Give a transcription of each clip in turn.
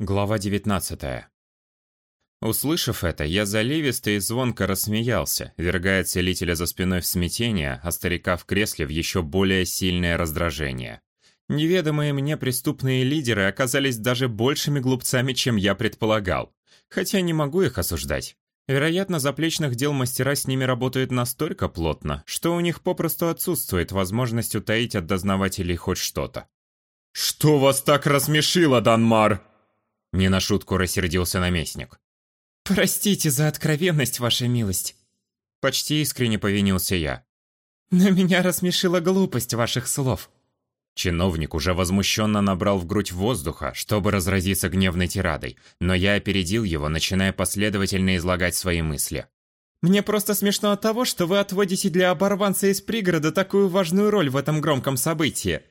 Глава 19. Услышав это, я заливисто и звонко рассмеялся, вергая целителя за спиной в смятение, а старика в кресле в еще более сильное раздражение. Неведомые мне преступные лидеры оказались даже большими глупцами, чем я предполагал. Хотя не могу их осуждать. Вероятно, заплечных дел мастера с ними работают настолько плотно, что у них попросту отсутствует возможность утаить от дознавателей хоть что-то. «Что вас так рассмешило, Данмар?» Не на шутку рассердился наместник. «Простите за откровенность, ваша милость». Почти искренне повинился я. «Но меня рассмешила глупость ваших слов». Чиновник уже возмущенно набрал в грудь воздуха, чтобы разразиться гневной тирадой, но я опередил его, начиная последовательно излагать свои мысли. «Мне просто смешно от того, что вы отводите для оборванца из пригорода такую важную роль в этом громком событии.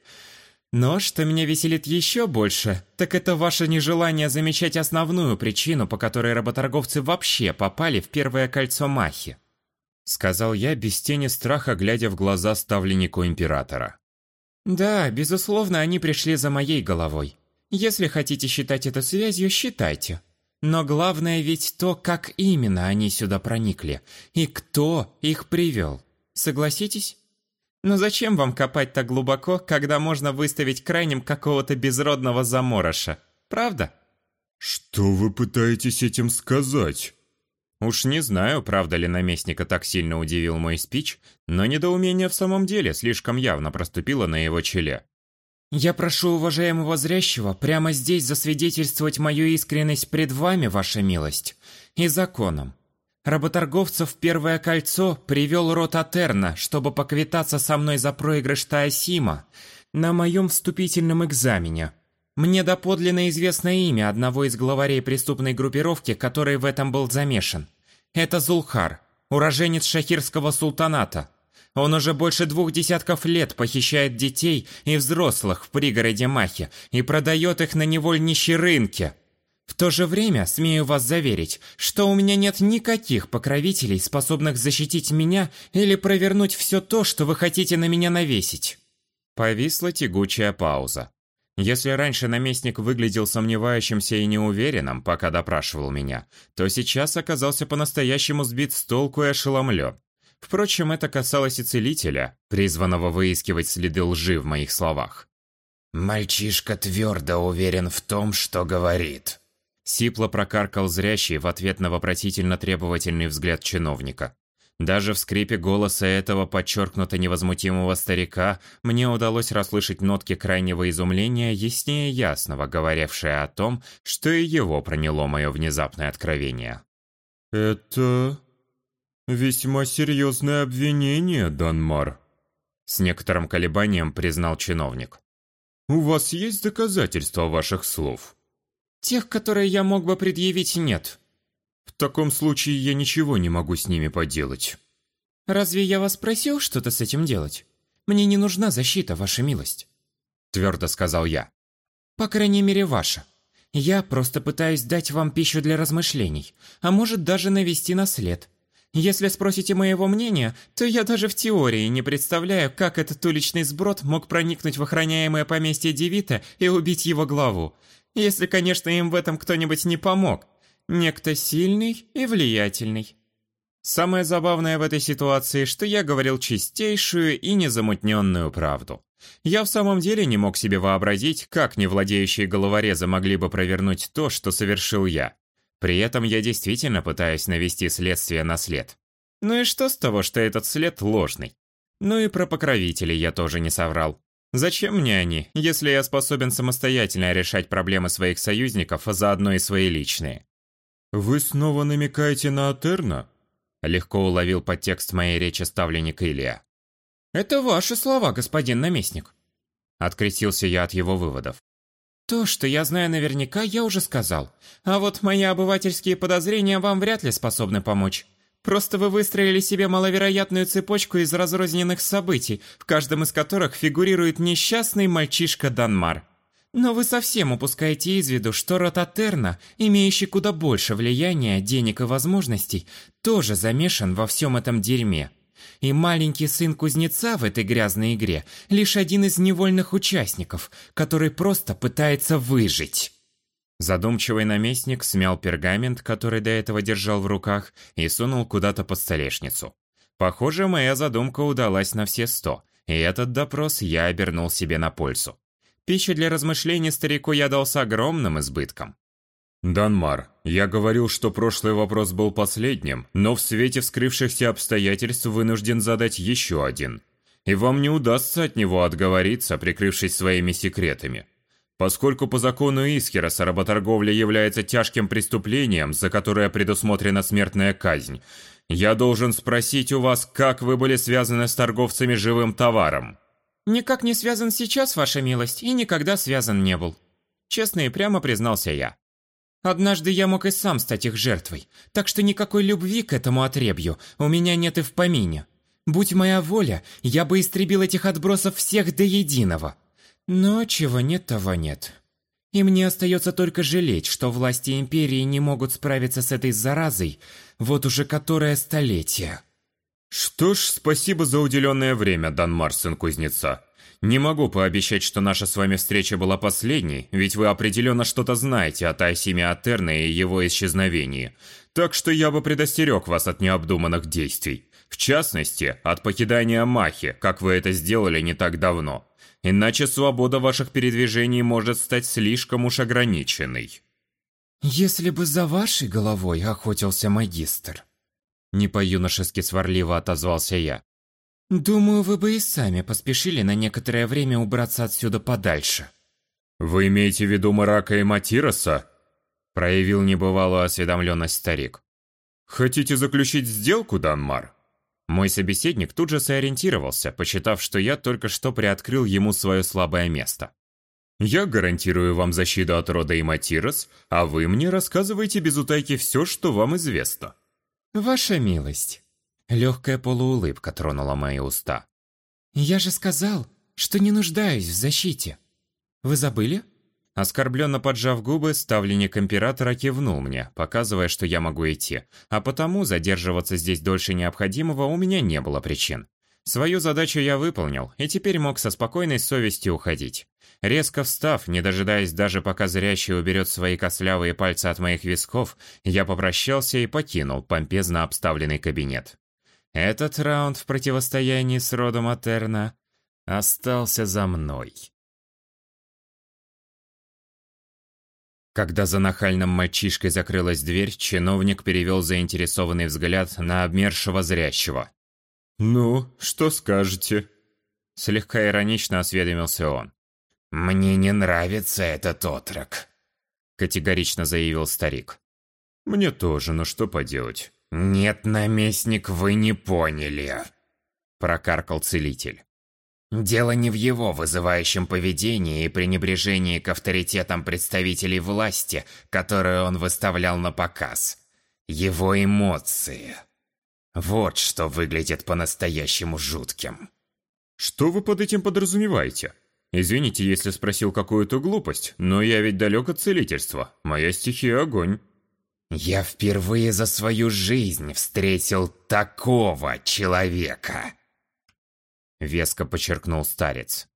Но что меня веселит еще больше, так это ваше нежелание замечать основную причину, по которой работорговцы вообще попали в первое кольцо Махи. Сказал я без тени страха, глядя в глаза ставленнику императора. Да, безусловно, они пришли за моей головой. Если хотите считать это связью, считайте. Но главное ведь то, как именно они сюда проникли, и кто их привел. Согласитесь? Но зачем вам копать так глубоко, когда можно выставить крайним какого-то безродного заморыша? Правда? Что вы пытаетесь этим сказать? Уж не знаю, правда ли наместника так сильно удивил мой спич, но недоумение в самом деле слишком явно проступило на его челе. «Я прошу уважаемого зрящего прямо здесь засвидетельствовать мою искренность пред вами, ваша милость, и законом. Работорговцев Первое Кольцо привел рот Атерна, чтобы поквитаться со мной за проигрыш Таосима на моем вступительном экзамене. Мне доподлинно известно имя одного из главарей преступной группировки, который в этом был замешан. Это Зулхар, уроженец Шахирского султаната. Он уже больше двух десятков лет похищает детей и взрослых в пригороде Махи и продает их на невольничьи рынке. В то же время, смею вас заверить, что у меня нет никаких покровителей, способных защитить меня или провернуть все то, что вы хотите на меня навесить». Повисла тягучая пауза. Если раньше наместник выглядел сомневающимся и неуверенным, пока допрашивал меня, то сейчас оказался по-настоящему сбит с толку и ошеломлен. Впрочем, это касалось и целителя, призванного выискивать следы лжи в моих словах. «Мальчишка твердо уверен в том, что говорит», Сипло прокаркал зрящий в ответ на вопросительно требовательный взгляд чиновника. Даже в скрипе голоса этого подчеркнуто невозмутимого старика мне удалось расслышать нотки крайнего изумления яснее ясного, говорившие о том, что и его проняло мое внезапное откровение. «Это... весьма серьезное обвинение, Данмар», с некоторым колебанием признал чиновник. «У вас есть доказательства ваших слов?» Тех, которые я мог бы предъявить, нет. В таком случае я ничего не могу с ними поделать. Разве я вас просил что-то с этим делать? Мне не нужна защита, ваша милость. Твердо сказал я. По крайней мере, ваша. Я просто пытаюсь дать вам пищу для размышлений, а может даже навести на след. Если спросите моего мнения, то я даже в теории не представляю, как этот уличный сброд мог проникнуть в охраняемое поместье Девита и убить его главу, если, конечно, им в этом кто-нибудь не помог. Некто сильный и влиятельный. Самое забавное в этой ситуации, что я говорил чистейшую и незамутненную правду. Я в самом деле не мог себе вообразить, как невладеющие головорезы могли бы провернуть то, что совершил я. При этом я действительно пытаюсь навести следствие на след. Ну и что с того, что этот след ложный? Ну и про покровителей я тоже не соврал. Зачем мне они, если я способен самостоятельно решать проблемы своих союзников, а заодно и свои личные? Вы снова намекаете на Атерна? Легко уловил подтекст моей речи ставленник Илья. Это ваши слова, господин наместник. Открестился я от его выводов. То, что я знаю наверняка, я уже сказал. А вот мои обывательские подозрения вам вряд ли способны помочь. Просто вы выстроили себе маловероятную цепочку из разрозненных событий, в каждом из которых фигурирует несчастный мальчишка Данмар. Но вы совсем упускаете из виду, что Ротатерна, имеющий куда больше влияния, денег и возможностей, тоже замешан во всем этом дерьме. И маленький сын кузнеца в этой грязной игре лишь один из невольных участников, который просто пытается выжить. Задумчивый наместник смял пергамент, который до этого держал в руках, и сунул куда-то под столешницу. Похоже, моя задумка удалась на все сто, и этот допрос я обернул себе на пользу. Пищи для размышлений старику я дал с огромным избытком. «Данмар, я говорил, что прошлый вопрос был последним, но в свете вскрывшихся обстоятельств вынужден задать еще один. И вам не удастся от него отговориться, прикрывшись своими секретами. Поскольку по закону Исхераса работорговля является тяжким преступлением, за которое предусмотрена смертная казнь, я должен спросить у вас, как вы были связаны с торговцами живым товаром?» «Никак не связан сейчас, ваша милость, и никогда связан не был», честно и прямо признался я. Однажды я мог и сам стать их жертвой, так что никакой любви к этому отребью у меня нет и в помине. Будь моя воля, я бы истребил этих отбросов всех до единого. Но чего нет, того нет. И мне остается только жалеть, что власти Империи не могут справиться с этой заразой вот уже которое столетие. Что ж, спасибо за уделенное время, Данмар, сын кузнеца. Не могу пообещать, что наша с вами встреча была последней, ведь вы определенно что-то знаете о Тайсиме Атерне и его исчезновении. Так что я бы предостерег вас от необдуманных действий. В частности, от покидания Махи, как вы это сделали не так давно. Иначе свобода ваших передвижений может стать слишком уж ограниченной. «Если бы за вашей головой охотился магистр», не по-юношески сварливо отозвался я. Думаю, вы бы и сами поспешили на некоторое время убраться отсюда подальше. Вы имеете в виду Марака и Матироса? Проявил небывалую осведомленность старик. Хотите заключить сделку, Данмар? Мой собеседник тут же сориентировался, посчитав, что я только что приоткрыл ему свое слабое место. Я гарантирую вам защиту от рода Иматирос, а вы мне рассказываете без утайки все, что вам известно. Ваша милость, Легкая полуулыбка тронула мои уста. «Я же сказал, что не нуждаюсь в защите. Вы забыли?» Оскорбленно поджав губы, ставленник императора кивнул мне, показывая, что я могу идти, а потому задерживаться здесь дольше необходимого у меня не было причин. Свою задачу я выполнил, и теперь мог со спокойной совестью уходить. Резко встав, не дожидаясь даже пока зрящий уберет свои костлявые пальцы от моих висков, я попрощался и покинул помпезно обставленный кабинет. Этот раунд в противостоянии с родом Атерна остался за мной. Когда за нахальным мальчишкой закрылась дверь, чиновник перевел заинтересованный взгляд на обмершего зрящего. «Ну, что скажете?» Слегка иронично осведомился он. «Мне не нравится этот отрок», — категорично заявил старик. «Мне тоже, но что поделать?» «Нет, наместник, вы не поняли», – прокаркал целитель. «Дело не в его вызывающем поведении и пренебрежении к авторитетам представителей власти, которые он выставлял на показ. Его эмоции. Вот что выглядит по-настоящему жутким». «Что вы под этим подразумеваете?» «Извините, если спросил какую-то глупость, но я ведь далек от целительства. Моя стихия – огонь». Я впервые за свою жизнь встретил такого человека. Веско подчеркнул старец.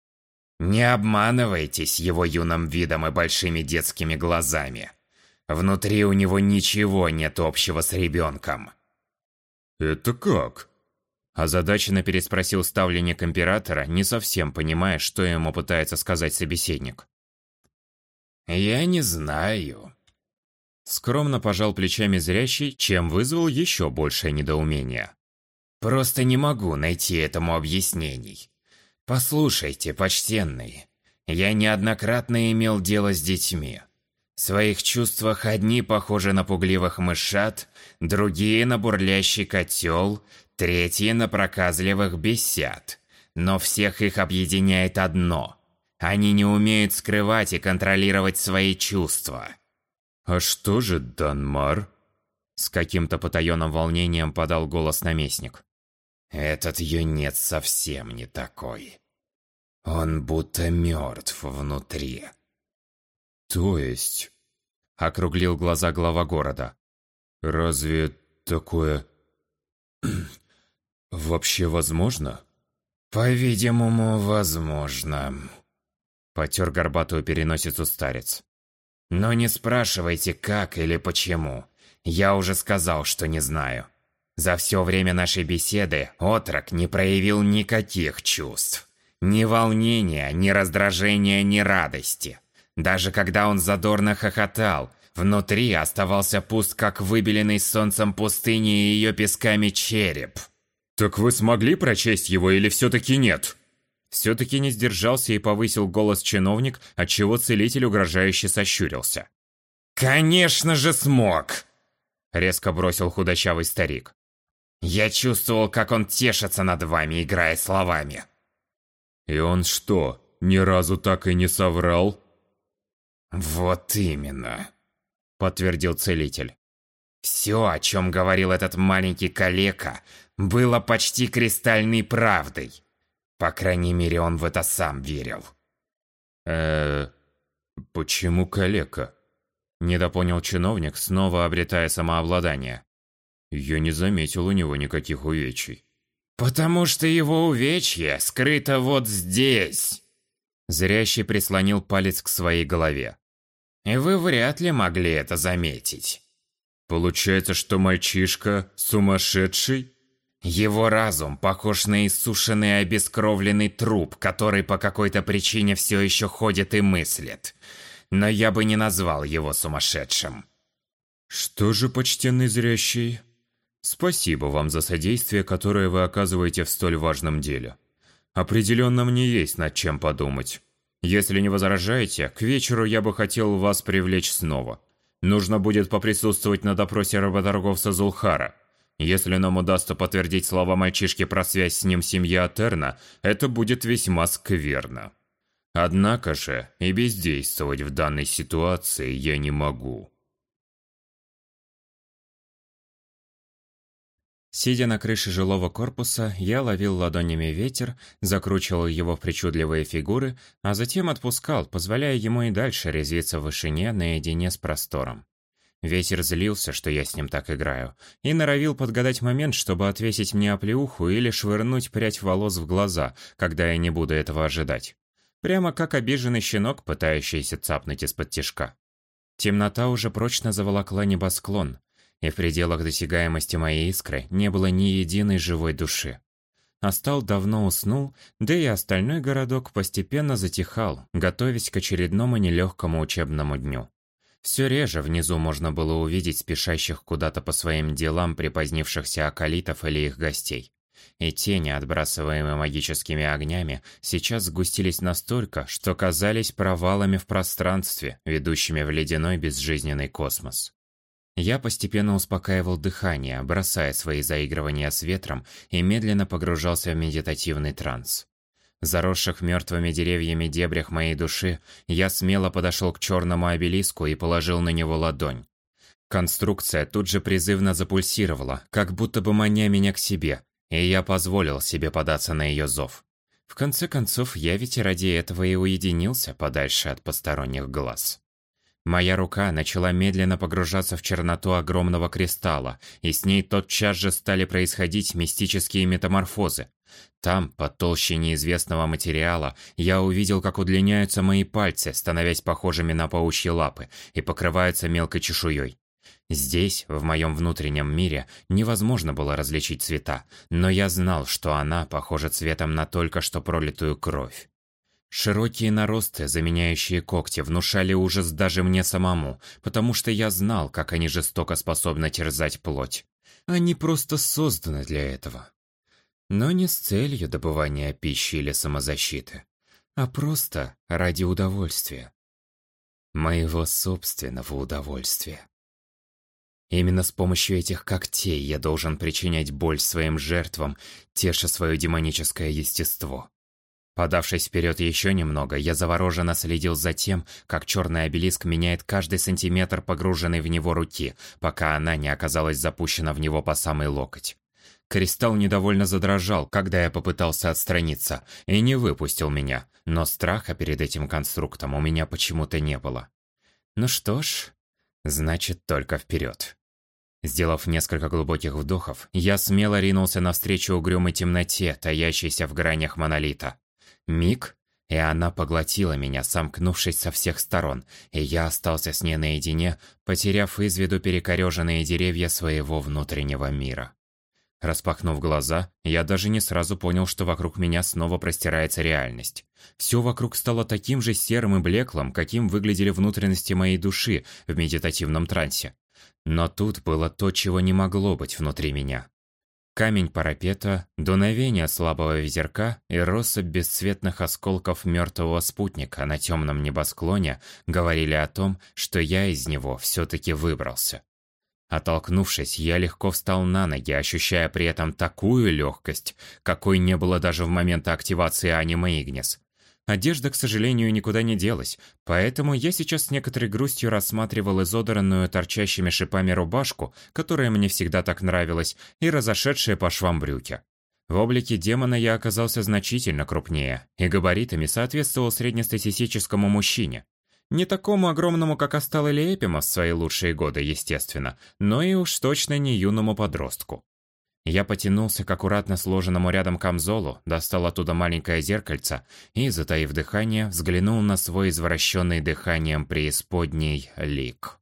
Не обманывайтесь его юным видом и большими детскими глазами. Внутри у него ничего нет общего с ребенком. «Это как?» Озадаченно переспросил ставленник императора, не совсем понимая, что ему пытается сказать собеседник. «Я не знаю», Скромно пожал плечами зрящий, чем вызвал еще большее недоумение. «Просто не могу найти этому объяснений. Послушайте, почтенный, я неоднократно имел дело с детьми. В своих чувствах одни похожи на пугливых мышат, другие на бурлящий котел, третьи на проказливых бесят. Но всех их объединяет одно – они не умеют скрывать и контролировать свои чувства». «А что же Данмар?» С каким-то потаенным волнением подал голос наместник. «Этот юнец совсем не такой. Он будто мертв внутри». «То есть?» Округлил глаза глава города. «Разве такое... вообще возможно?» «По-видимому, возможно», Потер горбатую переносицу старец. Но не спрашивайте, как или почему. Я уже сказал, что не знаю. За все время нашей беседы отрок не проявил никаких чувств. Ни волнения, ни раздражения, ни радости. Даже когда он задорно хохотал, внутри оставался пуст, как выбеленный солнцем пустыни и ее песками череп. «Так вы смогли прочесть его или все-таки нет?» Все-таки не сдержался и повысил голос чиновник, отчего целитель угрожающе сощурился. «Конечно же смог!» Резко бросил худощавый старик. «Я чувствовал, как он тешится над вами, играя словами». «И он что, ни разу так и не соврал?» «Вот именно», — подтвердил целитель. «Все, о чем говорил этот маленький калека, было почти кристальной правдой. По крайней мере, он в это сам верил». э почему калека?» Недопонял чиновник, снова обретая самообладание. Я не заметил у него никаких увечий. «Потому что его увечье скрыто вот здесь!» Зрящий прислонил палец к своей голове. «И вы вряд ли могли это заметить». «Получается, что мальчишка сумасшедший?» Его разум похож на иссушенный обескровленный труп, который по какой-то причине все еще ходит и мыслит. Но я бы не назвал его сумасшедшим. Что же, почтенный зрящий? Спасибо вам за содействие, которое вы оказываете в столь важном деле. Определенно мне есть над чем подумать. Если не возражаете, к вечеру я бы хотел вас привлечь снова. Нужно будет поприсутствовать на допросе работорговца Зулхара. Если нам удастся подтвердить слова мальчишки про связь с ним семьи Атерна, это будет весьма скверно. Однако же и бездействовать в данной ситуации я не могу. Сидя на крыше жилого корпуса, я ловил ладонями ветер, закручивал его в причудливые фигуры, а затем отпускал, позволяя ему и дальше резвиться в вышине наедине с простором. Ветер злился, что я с ним так играю, и норовил подгадать момент, чтобы отвесить мне оплеуху или швырнуть прядь волос в глаза, когда я не буду этого ожидать. Прямо как обиженный щенок, пытающийся цапнуть из-под тишка. Темнота уже прочно заволокла небосклон, и в пределах досягаемости моей искры не было ни единой живой души. Астал давно уснул, да и остальной городок постепенно затихал, готовясь к очередному нелегкому учебному дню. Все реже внизу можно было увидеть спешащих куда-то по своим делам припозднившихся акалитов или их гостей. И тени, отбрасываемые магическими огнями, сейчас сгустились настолько, что казались провалами в пространстве, ведущими в ледяной безжизненный космос. Я постепенно успокаивал дыхание, бросая свои заигрывания с ветром и медленно погружался в медитативный транс заросших мертвыми деревьями дебрях моей души, я смело подошел к черному обелиску и положил на него ладонь. Конструкция тут же призывно запульсировала, как будто бы маня меня к себе, и я позволил себе податься на ее зов. В конце концов, я ведь ради этого и уединился подальше от посторонних глаз. Моя рука начала медленно погружаться в черноту огромного кристалла, и с ней тотчас же стали происходить мистические метаморфозы. Там, под толще неизвестного материала, я увидел, как удлиняются мои пальцы, становясь похожими на паучьи лапы, и покрываются мелкой чешуей. Здесь, в моем внутреннем мире, невозможно было различить цвета, но я знал, что она похожа цветом на только что пролитую кровь. Широкие наросты, заменяющие когти, внушали ужас даже мне самому, потому что я знал, как они жестоко способны терзать плоть. Они просто созданы для этого. Но не с целью добывания пищи или самозащиты, а просто ради удовольствия. Моего собственного удовольствия. Именно с помощью этих когтей я должен причинять боль своим жертвам, теша свое демоническое естество. Подавшись вперед еще немного, я завороженно следил за тем, как черный обелиск меняет каждый сантиметр погруженной в него руки, пока она не оказалась запущена в него по самый локоть. Кристалл недовольно задрожал, когда я попытался отстраниться, и не выпустил меня, но страха перед этим конструктом у меня почему-то не было. Ну что ж, значит только вперед. Сделав несколько глубоких вдохов, я смело ринулся навстречу угрюмой темноте, таящейся в гранях монолита. Миг, и она поглотила меня, сомкнувшись со всех сторон, и я остался с ней наедине, потеряв из виду перекореженные деревья своего внутреннего мира. Распахнув глаза, я даже не сразу понял, что вокруг меня снова простирается реальность. Все вокруг стало таким же серым и блеклым, каким выглядели внутренности моей души в медитативном трансе. Но тут было то, чего не могло быть внутри меня. Камень парапета, дуновение слабого ветерка и россыпь бесцветных осколков мертвого спутника на темном небосклоне говорили о том, что я из него все-таки выбрался. Оттолкнувшись, я легко встал на ноги, ощущая при этом такую легкость, какой не было даже в момент активации аниме Игнис. Одежда, к сожалению, никуда не делась, поэтому я сейчас с некоторой грустью рассматривал изодранную торчащими шипами рубашку, которая мне всегда так нравилась, и разошедшие по швам брюки. В облике демона я оказался значительно крупнее, и габаритами соответствовал среднестатистическому мужчине. Не такому огромному, как Астал или Эпима в свои лучшие годы, естественно, но и уж точно не юному подростку. Я потянулся к аккуратно сложенному рядом камзолу, достал оттуда маленькое зеркальце и, затаив дыхание, взглянул на свой извращенный дыханием преисподней лик.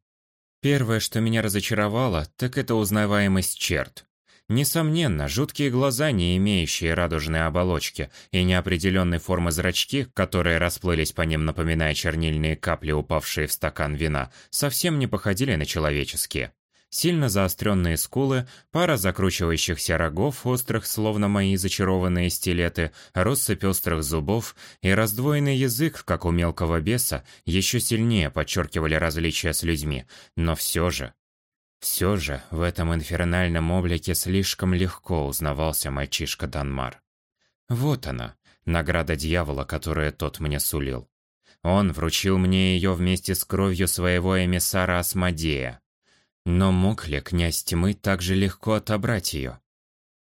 Первое, что меня разочаровало, так это узнаваемость черт. Несомненно, жуткие глаза, не имеющие радужной оболочки, и неопределенной формы зрачки, которые расплылись по ним, напоминая чернильные капли, упавшие в стакан вина, совсем не походили на человеческие сильно заостренные скулы, пара закручивающихся рогов, острых, словно мои зачарованные стилеты, россыпь острых зубов и раздвоенный язык, как у мелкого беса, еще сильнее подчеркивали различия с людьми. Но все же... Все же в этом инфернальном облике слишком легко узнавался мальчишка Данмар. Вот она, награда дьявола, которую тот мне сулил. Он вручил мне ее вместе с кровью своего эмиссара Асмодея. Но мог ли князь тьмы так же легко отобрать ее?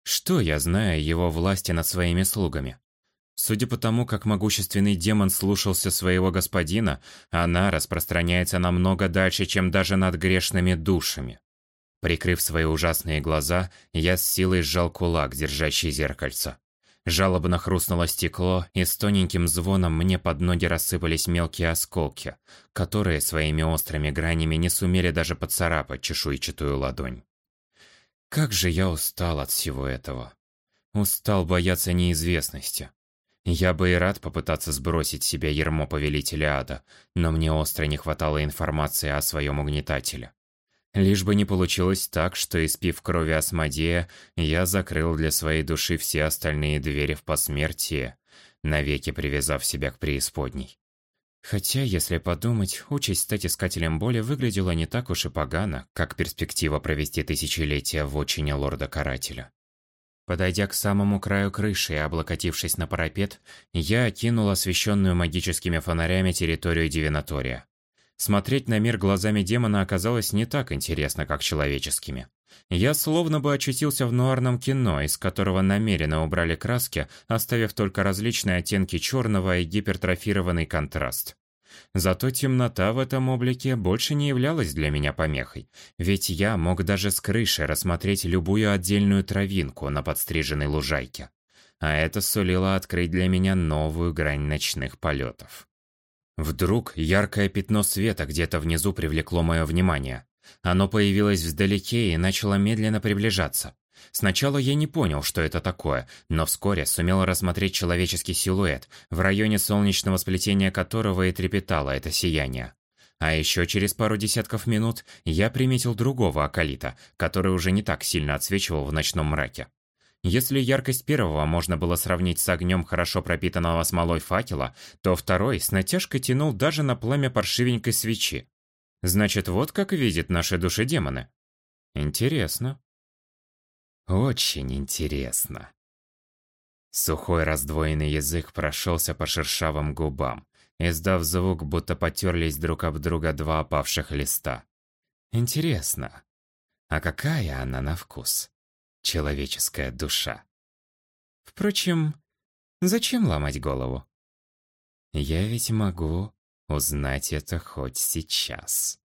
Что я знаю его власти над своими слугами? Судя по тому, как могущественный демон слушался своего господина, она распространяется намного дальше, чем даже над грешными душами. Прикрыв свои ужасные глаза, я с силой сжал кулак, держащий зеркальце. Жалобно хрустнуло стекло, и с тоненьким звоном мне под ноги рассыпались мелкие осколки, которые своими острыми гранями не сумели даже поцарапать чешуйчатую ладонь. Как же я устал от всего этого. Устал бояться неизвестности. Я бы и рад попытаться сбросить себе ермо повелителя ада, но мне остро не хватало информации о своем угнетателе. Лишь бы не получилось так, что, испив крови Асмодея, я закрыл для своей души все остальные двери в посмертие, навеки привязав себя к преисподней. Хотя, если подумать, участь стать искателем боли выглядела не так уж и погано, как перспектива провести тысячелетия в отчине лорда-карателя. Подойдя к самому краю крыши и облокотившись на парапет, я окинул освещенную магическими фонарями территорию Дивинатория. Смотреть на мир глазами демона оказалось не так интересно, как человеческими. Я словно бы очутился в нуарном кино, из которого намеренно убрали краски, оставив только различные оттенки черного и гипертрофированный контраст. Зато темнота в этом облике больше не являлась для меня помехой, ведь я мог даже с крыши рассмотреть любую отдельную травинку на подстриженной лужайке. А это сулило открыть для меня новую грань ночных полетов. Вдруг яркое пятно света где-то внизу привлекло мое внимание. Оно появилось вдалеке и начало медленно приближаться. Сначала я не понял, что это такое, но вскоре сумел рассмотреть человеческий силуэт, в районе солнечного сплетения которого и трепетало это сияние. А еще через пару десятков минут я приметил другого акалита, который уже не так сильно отсвечивал в ночном мраке. Если яркость первого можно было сравнить с огнем хорошо пропитанного смолой факела, то второй с натяжкой тянул даже на пламя паршивенькой свечи. Значит, вот как видят наши души демоны. Интересно. Очень интересно. Сухой раздвоенный язык прошелся по шершавым губам, издав звук, будто потерлись друг об друга два опавших листа. Интересно, а какая она на вкус? Человеческая душа. Впрочем, зачем ломать голову? Я ведь могу узнать это хоть сейчас.